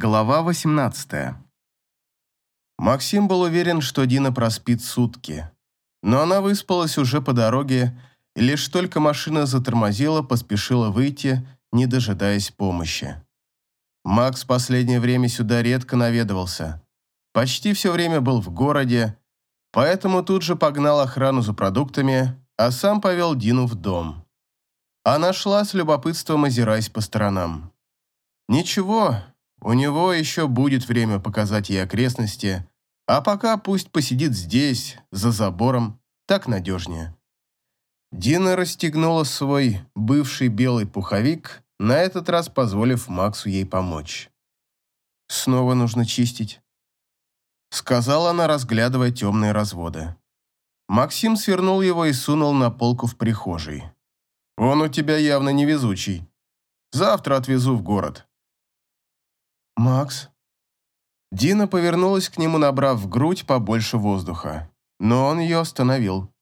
Глава 18 Максим был уверен, что Дина проспит сутки. Но она выспалась уже по дороге, и лишь только машина затормозила, поспешила выйти, не дожидаясь помощи. Макс последнее время сюда редко наведывался. Почти все время был в городе, поэтому тут же погнал охрану за продуктами, а сам повел Дину в дом. Она шла с любопытством, озираясь по сторонам. Ничего, у него еще будет время показать ей окрестности, а пока пусть посидит здесь, за забором, так надежнее. Дина расстегнула свой бывший белый пуховик, на этот раз позволив Максу ей помочь. «Снова нужно чистить», — сказала она, разглядывая темные разводы. Максим свернул его и сунул на полку в прихожей. «Он у тебя явно невезучий. Завтра отвезу в город». «Макс?» Дина повернулась к нему, набрав в грудь побольше воздуха, но он ее остановил.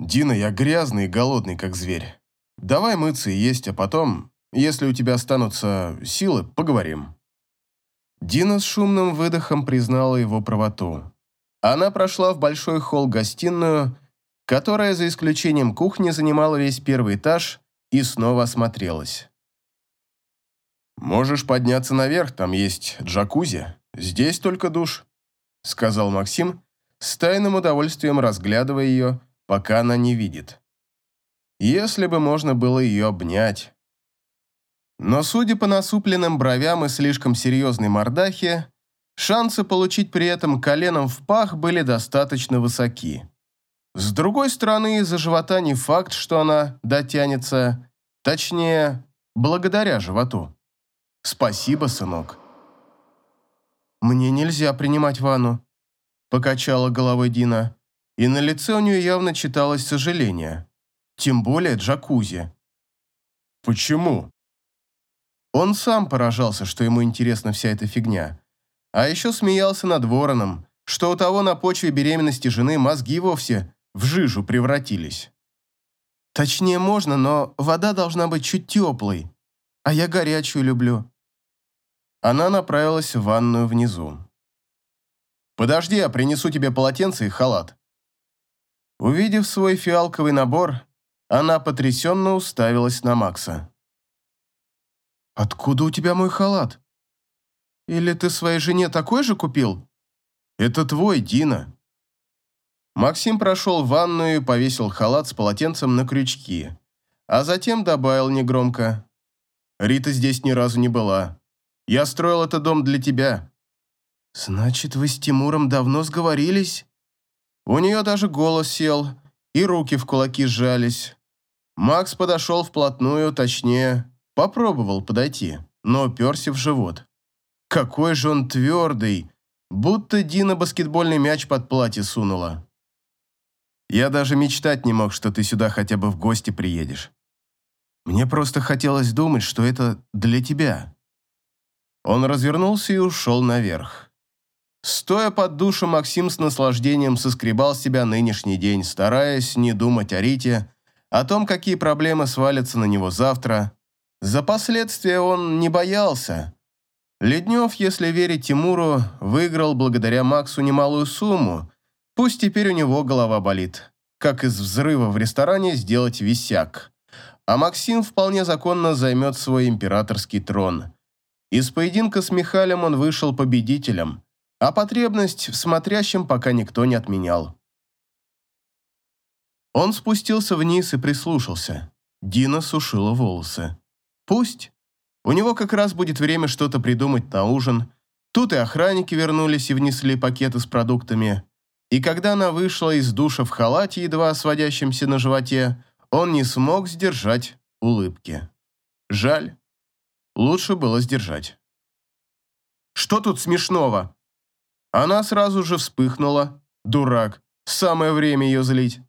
«Дина, я грязный и голодный, как зверь. Давай мыться и есть, а потом, если у тебя останутся силы, поговорим». Дина с шумным выдохом признала его правоту. Она прошла в большой холл-гостиную, которая, за исключением кухни, занимала весь первый этаж, и снова осмотрелась. «Можешь подняться наверх, там есть джакузи. Здесь только душ», — сказал Максим, с тайным удовольствием разглядывая ее, пока она не видит. Если бы можно было ее обнять. Но, судя по насупленным бровям и слишком серьезной мордахе, шансы получить при этом коленом в пах были достаточно высоки. С другой стороны, из-за живота не факт, что она дотянется, точнее, благодаря животу. «Спасибо, сынок». «Мне нельзя принимать ванну», – покачала головой Дина, и на лице у нее явно читалось сожаление. Тем более джакузи. «Почему?» Он сам поражался, что ему интересна вся эта фигня. А еще смеялся над вороном, что у того на почве беременности жены мозги вовсе в жижу превратились. Точнее можно, но вода должна быть чуть теплой, а я горячую люблю. Она направилась в ванную внизу. «Подожди, я принесу тебе полотенце и халат». Увидев свой фиалковый набор, она потрясенно уставилась на Макса. «Откуда у тебя мой халат? Или ты своей жене такой же купил?» «Это твой, Дина». Максим прошел в ванную и повесил халат с полотенцем на крючки, а затем добавил негромко. «Рита здесь ни разу не была. Я строил этот дом для тебя». «Значит, вы с Тимуром давно сговорились?» У нее даже голос сел, и руки в кулаки сжались. Макс подошел вплотную, точнее, попробовал подойти, но уперся в живот. Какой же он твердый, будто Дина баскетбольный мяч под платье сунула. Я даже мечтать не мог, что ты сюда хотя бы в гости приедешь. Мне просто хотелось думать, что это для тебя. Он развернулся и ушел наверх. Стоя под душем, Максим с наслаждением соскребал себя нынешний день, стараясь не думать о Рите, о том, какие проблемы свалятся на него завтра. За последствия он не боялся. Леднев, если верить Тимуру, выиграл благодаря Максу немалую сумму. Пусть теперь у него голова болит. Как из взрыва в ресторане сделать висяк. А Максим вполне законно займет свой императорский трон. Из поединка с Михалем он вышел победителем, а потребность в смотрящем пока никто не отменял. Он спустился вниз и прислушался. Дина сушила волосы. Пусть. У него как раз будет время что-то придумать на ужин. Тут и охранники вернулись и внесли пакеты с продуктами. И когда она вышла из душа в халате, едва сводящемся на животе, он не смог сдержать улыбки. Жаль. Лучше было сдержать. «Что тут смешного?» Она сразу же вспыхнула. Дурак. Самое время ее злить.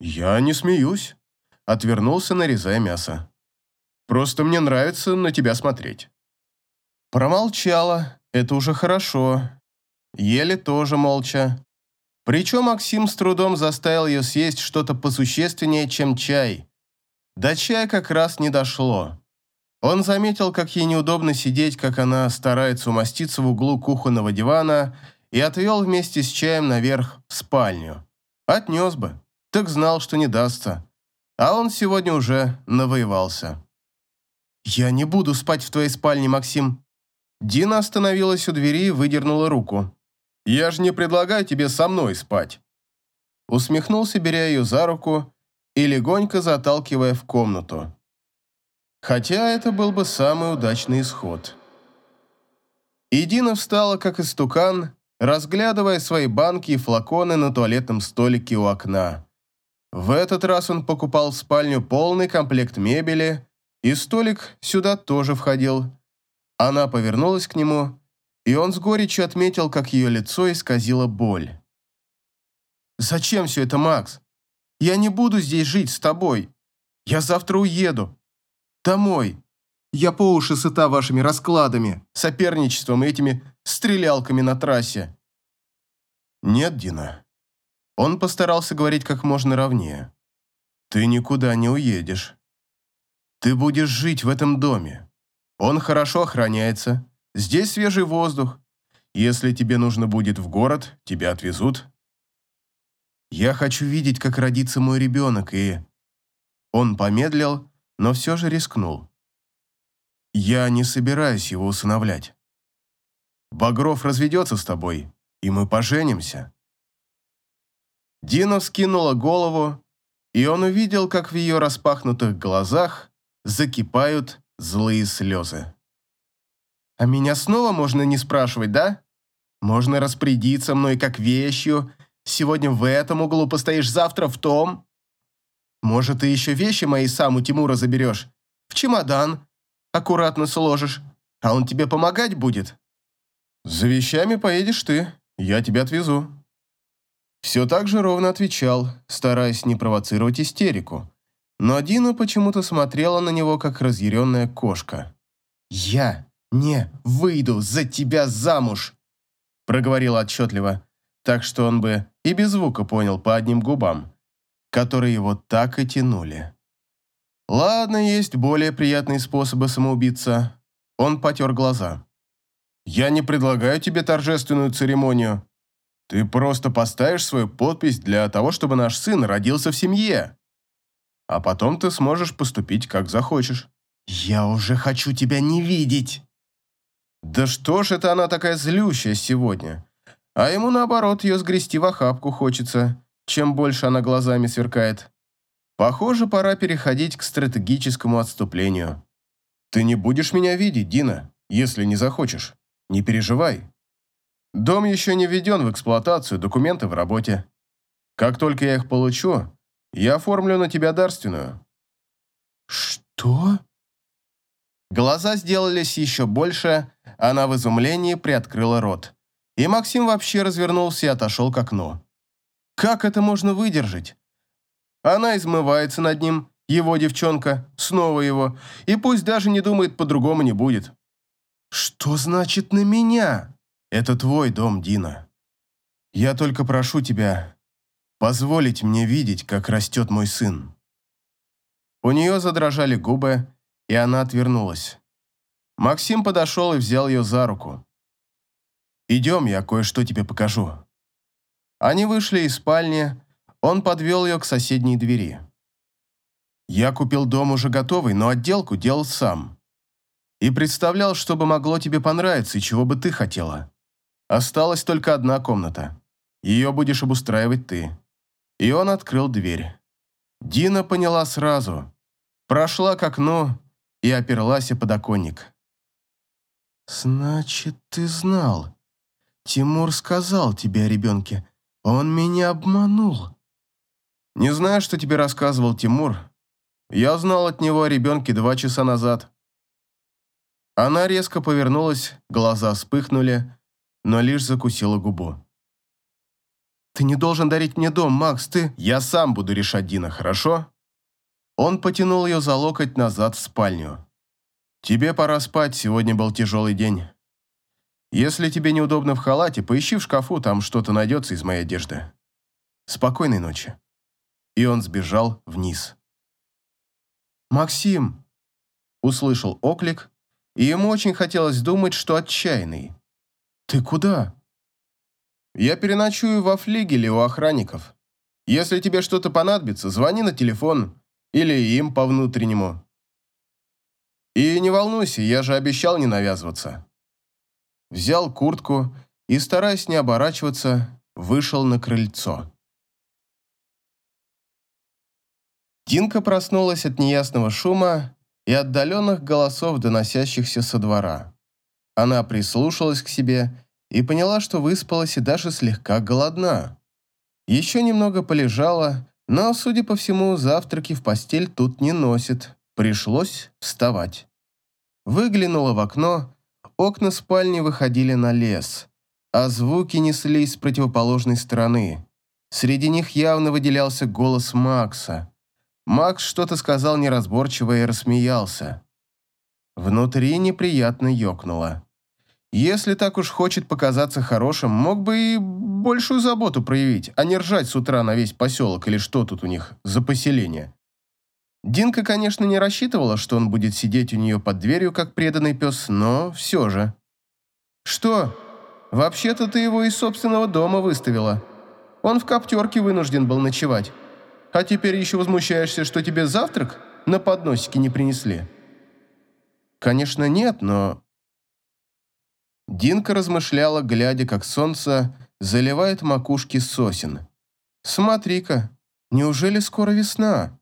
«Я не смеюсь», — отвернулся, нарезая мясо. «Просто мне нравится на тебя смотреть». Промолчала. Это уже хорошо. Ели тоже молча. Причем Максим с трудом заставил ее съесть что-то посущественнее, чем чай. До чая как раз не дошло. Он заметил, как ей неудобно сидеть, как она старается умоститься в углу кухонного дивана, и отвел вместе с чаем наверх в спальню. Отнес бы, так знал, что не дастся. А он сегодня уже навоевался. «Я не буду спать в твоей спальне, Максим». Дина остановилась у двери и выдернула руку. «Я же не предлагаю тебе со мной спать». Усмехнулся, беря ее за руку и легонько заталкивая в комнату. Хотя это был бы самый удачный исход. И Дина встала, как истукан, разглядывая свои банки и флаконы на туалетном столике у окна. В этот раз он покупал в спальню полный комплект мебели, и столик сюда тоже входил. Она повернулась к нему, и он с горечью отметил, как ее лицо исказило боль. «Зачем все это, Макс? Я не буду здесь жить с тобой. Я завтра уеду. Домой. Я по уши сыта вашими раскладами, соперничеством и этими стрелялками на трассе». «Нет, Дина». Он постарался говорить как можно ровнее. «Ты никуда не уедешь. Ты будешь жить в этом доме. Он хорошо охраняется. Здесь свежий воздух. Если тебе нужно будет в город, тебя отвезут. Я хочу видеть, как родится мой ребенок, и...» Он помедлил, но все же рискнул. «Я не собираюсь его усыновлять. Багров разведется с тобой, и мы поженимся». Дина вскинула голову, и он увидел, как в ее распахнутых глазах закипают злые слезы. «А меня снова можно не спрашивать, да? Можно распорядиться мной как вещью. Сегодня в этом углу постоишь, завтра в том. Может, ты еще вещи мои сам у Тимура заберешь? В чемодан. Аккуратно сложишь. А он тебе помогать будет?» «За вещами поедешь ты. Я тебя отвезу». Все так же ровно отвечал, стараясь не провоцировать истерику. Но Дина почему-то смотрела на него, как разъяренная кошка. «Я не выйду за тебя замуж!» проговорила отчетливо, так что он бы и без звука понял по одним губам, которые его так и тянули. Ладно, есть более приятные способы самоубиться. Он потер глаза. «Я не предлагаю тебе торжественную церемонию. Ты просто поставишь свою подпись для того, чтобы наш сын родился в семье а потом ты сможешь поступить, как захочешь». «Я уже хочу тебя не видеть!» «Да что ж это она такая злющая сегодня? А ему, наоборот, ее сгрести в охапку хочется, чем больше она глазами сверкает. Похоже, пора переходить к стратегическому отступлению. Ты не будешь меня видеть, Дина, если не захочешь. Не переживай. Дом еще не введен в эксплуатацию, документы в работе. Как только я их получу, я оформлю на тебя дарственную». «Что?» Глаза сделались еще больше, она в изумлении приоткрыла рот. И Максим вообще развернулся и отошел к окну. Как это можно выдержать? Она измывается над ним, его девчонка, снова его, и пусть даже не думает, по-другому не будет. Что значит на меня? Это твой дом, Дина. Я только прошу тебя, позволить мне видеть, как растет мой сын». У нее задрожали губы, и она отвернулась. Максим подошел и взял ее за руку. «Идем, я кое-что тебе покажу». Они вышли из спальни, он подвел ее к соседней двери. «Я купил дом уже готовый, но отделку делал сам. И представлял, что бы могло тебе понравиться и чего бы ты хотела. Осталась только одна комната. Ее будешь обустраивать ты и он открыл дверь. Дина поняла сразу. Прошла к окну и оперлась о подоконник. «Значит, ты знал. Тимур сказал тебе о ребенке. Он меня обманул». «Не знаю, что тебе рассказывал Тимур. Я знал от него о ребенке два часа назад». Она резко повернулась, глаза вспыхнули, но лишь закусила губу. «Ты не должен дарить мне дом, Макс, ты...» «Я сам буду решать, Дина, хорошо?» Он потянул ее за локоть назад в спальню. «Тебе пора спать, сегодня был тяжелый день. Если тебе неудобно в халате, поищи в шкафу, там что-то найдется из моей одежды. Спокойной ночи». И он сбежал вниз. «Максим!» услышал оклик, и ему очень хотелось думать, что отчаянный. «Ты куда?» «Я переночую во флигеле у охранников. Если тебе что-то понадобится, звони на телефон или им по внутреннему. И не волнуйся, я же обещал не навязываться». Взял куртку и, стараясь не оборачиваться, вышел на крыльцо. Динка проснулась от неясного шума и отдаленных голосов, доносящихся со двора. Она прислушалась к себе и поняла, что выспалась и даже слегка голодна. Еще немного полежала, но, судя по всему, завтраки в постель тут не носит. Пришлось вставать. Выглянула в окно, окна спальни выходили на лес, а звуки неслись с противоположной стороны. Среди них явно выделялся голос Макса. Макс что-то сказал неразборчиво и рассмеялся. Внутри неприятно ёкнуло. Если так уж хочет показаться хорошим, мог бы и большую заботу проявить, а не ржать с утра на весь поселок или что тут у них за поселение. Динка, конечно, не рассчитывала, что он будет сидеть у нее под дверью, как преданный пес, но все же. «Что? Вообще-то ты его из собственного дома выставила. Он в коптерке вынужден был ночевать. А теперь еще возмущаешься, что тебе завтрак на подносике не принесли?» «Конечно, нет, но Динка размышляла, глядя, как солнце заливает макушки сосен. «Смотри-ка, неужели скоро весна?»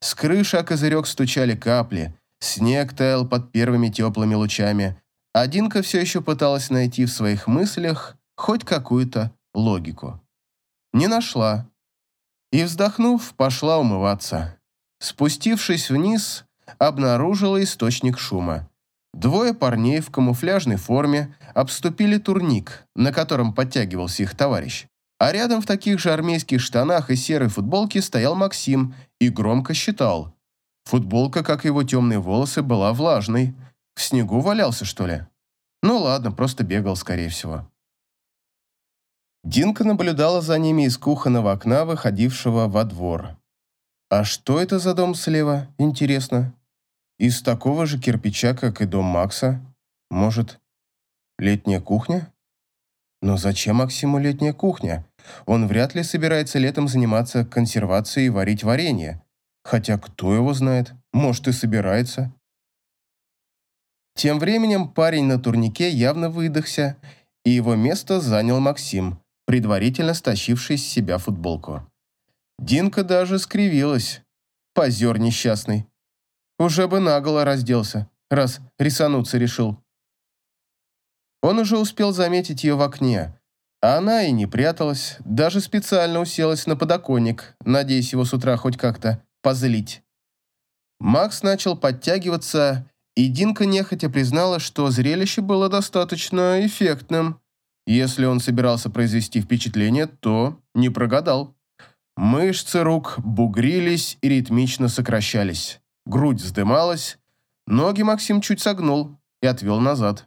С крыши о козырек стучали капли, снег таял под первыми теплыми лучами, а Динка все еще пыталась найти в своих мыслях хоть какую-то логику. Не нашла. И, вздохнув, пошла умываться. Спустившись вниз, обнаружила источник шума. Двое парней в камуфляжной форме обступили турник, на котором подтягивался их товарищ. А рядом в таких же армейских штанах и серой футболке стоял Максим и громко считал. Футболка, как и его темные волосы, была влажной. В снегу валялся, что ли? Ну ладно, просто бегал, скорее всего. Динка наблюдала за ними из кухонного окна, выходившего во двор. А что это за дом слева, интересно? Из такого же кирпича, как и дом Макса. Может, летняя кухня? Но зачем Максиму летняя кухня? Он вряд ли собирается летом заниматься консервацией и варить варенье. Хотя кто его знает, может и собирается. Тем временем парень на турнике явно выдохся, и его место занял Максим, предварительно стащивший с себя футболку. Динка даже скривилась. Позер несчастный. Уже бы наголо разделся, раз рисануться решил. Он уже успел заметить ее в окне, а она и не пряталась, даже специально уселась на подоконник, надеясь его с утра хоть как-то позлить. Макс начал подтягиваться, и Динка нехотя признала, что зрелище было достаточно эффектным. Если он собирался произвести впечатление, то не прогадал. Мышцы рук бугрились и ритмично сокращались грудь вздымалась, ноги Максим чуть согнул и отвел назад.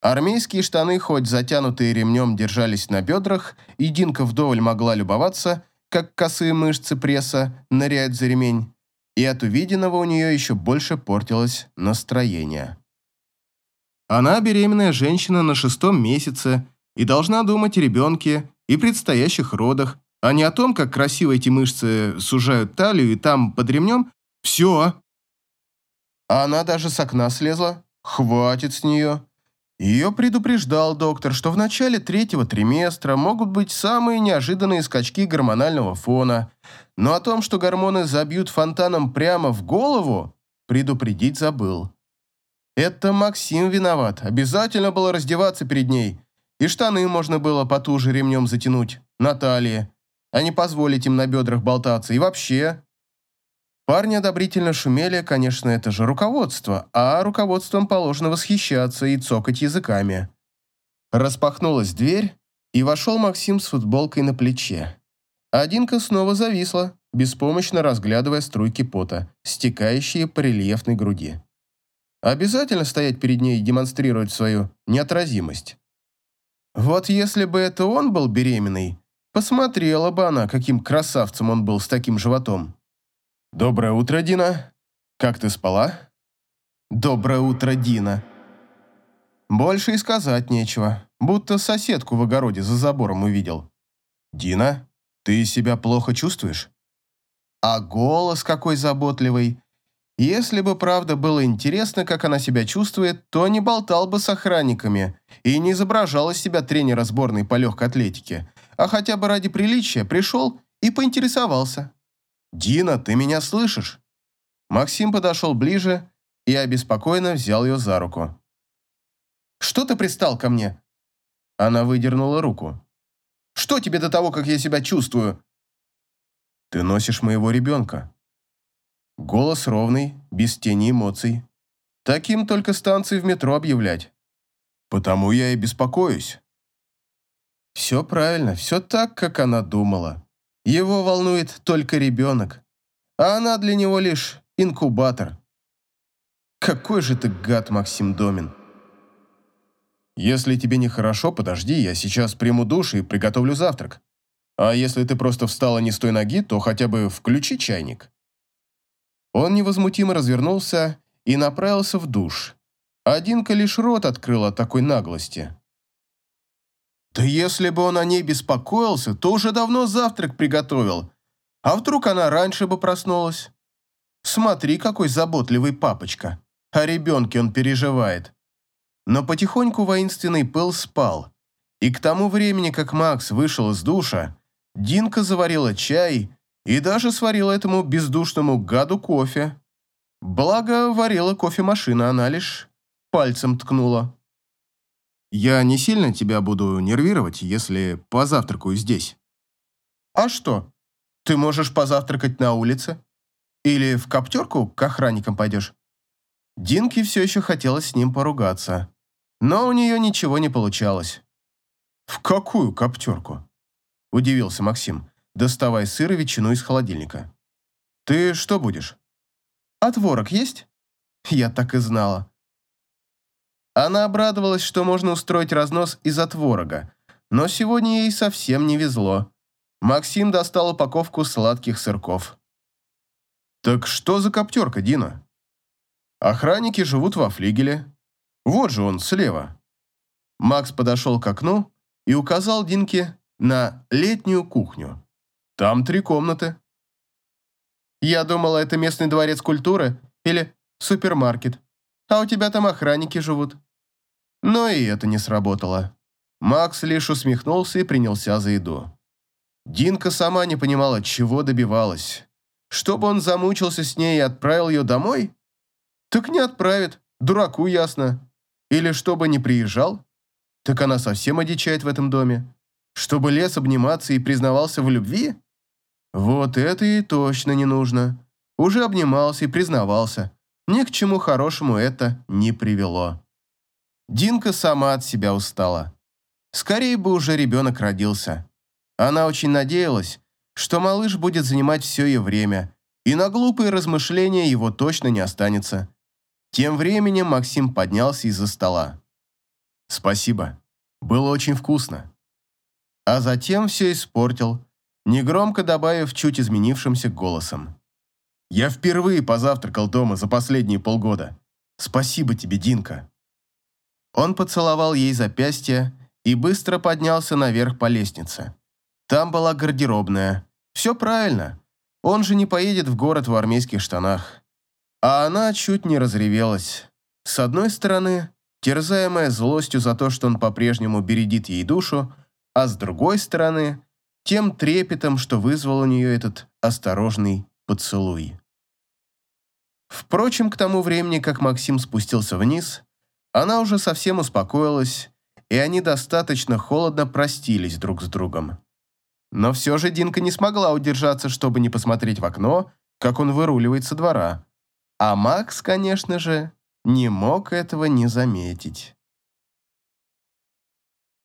Армейские штаны, хоть затянутые ремнем, держались на бедрах, и Динка вдоволь могла любоваться, как косые мышцы пресса ныряют за ремень, и от увиденного у нее еще больше портилось настроение. Она беременная женщина на шестом месяце и должна думать о ребенке и предстоящих родах, а не о том, как красиво эти мышцы сужают талию и там под ремнем все. А она даже с окна слезла. Хватит с нее. Ее предупреждал доктор, что в начале третьего триместра могут быть самые неожиданные скачки гормонального фона, но о том, что гормоны забьют фонтаном прямо в голову, предупредить забыл. Это Максим виноват. Обязательно было раздеваться перед ней. И штаны можно было потуже ремнем затянуть, на а не позволить им на бедрах болтаться. И вообще, Парни одобрительно шумели, конечно, это же руководство, а руководством положено восхищаться и цокать языками. Распахнулась дверь, и вошел Максим с футболкой на плече. Одинка снова зависла, беспомощно разглядывая струйки пота, стекающие по рельефной груди. Обязательно стоять перед ней и демонстрировать свою неотразимость. Вот если бы это он был беременный, посмотрела бы она, каким красавцем он был с таким животом. «Доброе утро, Дина. Как ты спала?» Доброе утро, Дина. Больше и сказать нечего, будто соседку в огороде за забором увидел. Дина, ты себя плохо чувствуешь? А голос какой заботливый. Если бы правда было интересно, как она себя чувствует, то не болтал бы с охранниками и не изображал из себя тренера сборной по легкой атлетике, а хотя бы ради приличия пришел и поинтересовался. «Дина, ты меня слышишь?» Максим подошел ближе и обеспокоенно взял ее за руку. «Что ты пристал ко мне?» Она выдернула руку. «Что тебе до того, как я себя чувствую?» «Ты носишь моего ребенка». Голос ровный, без тени эмоций. Таким только станции в метро объявлять. Потому я и беспокоюсь. Все правильно, все так, как она думала. Его волнует только ребенок, а она для него лишь инкубатор. Какой же ты гад, Максим Домин. Если тебе нехорошо, подожди, я сейчас приму душ и приготовлю завтрак. А если ты просто встала не с той ноги, то хотя бы включи чайник. Он невозмутимо развернулся и направился в душ. Одинка лишь рот открыла от такой наглости. Да если бы он о ней беспокоился, то уже давно завтрак приготовил. А вдруг она раньше бы проснулась? Смотри, какой заботливый папочка. О ребенке он переживает. Но потихоньку воинственный пыл спал. И к тому времени, как Макс вышел из душа, Динка заварила чай и даже сварила этому бездушному гаду кофе. Благо, варила кофемашина, она лишь пальцем ткнула. Я не сильно тебя буду нервировать, если позавтракаю здесь. А что? Ты можешь позавтракать на улице? Или в коптерку к охранникам пойдешь? Динке все еще хотелось с ним поругаться, но у нее ничего не получалось. «В какую коптерку?» – удивился Максим, доставая сыр и ветчину из холодильника. «Ты что будешь?» «А творог есть?» «Я так и знала. Она обрадовалась, что можно устроить разнос из-за творога, но сегодня ей совсем не везло. Максим достал упаковку сладких сырков. «Так что за коптерка, Дина?» «Охранники живут во флигеле. Вот же он, слева». Макс подошел к окну и указал Динке на летнюю кухню. «Там три комнаты». «Я думала, это местный дворец культуры или супермаркет. А у тебя там охранники живут». Но и это не сработало. Макс лишь усмехнулся и принялся за еду. Динка сама не понимала, чего добивалась. Чтобы он замучился с ней и отправил ее домой? Так не отправит, дураку ясно. Или чтобы не приезжал? Так она совсем одичает в этом доме. Чтобы лес обниматься и признавался в любви? Вот это ей точно не нужно. Уже обнимался и признавался. Ни к чему хорошему это не привело. Динка сама от себя устала. Скорее бы уже ребенок родился. Она очень надеялась, что малыш будет занимать все ее время, и на глупые размышления его точно не останется. Тем временем Максим поднялся из-за стола. «Спасибо. Было очень вкусно». А затем все испортил, негромко добавив чуть изменившимся голосом. «Я впервые позавтракал дома за последние полгода. Спасибо тебе, Динка». Он поцеловал ей запястье и быстро поднялся наверх по лестнице. Там была гардеробная. Все правильно. Он же не поедет в город в армейских штанах. А она чуть не разревелась. С одной стороны, терзаемая злостью за то, что он по-прежнему бередит ей душу, а с другой стороны, тем трепетом, что вызвал у нее этот осторожный поцелуй. Впрочем, к тому времени, как Максим спустился вниз, она уже совсем успокоилась, и они достаточно холодно простились друг с другом. Но все же Динка не смогла удержаться, чтобы не посмотреть в окно, как он выруливает со двора. А Макс, конечно же, не мог этого не заметить.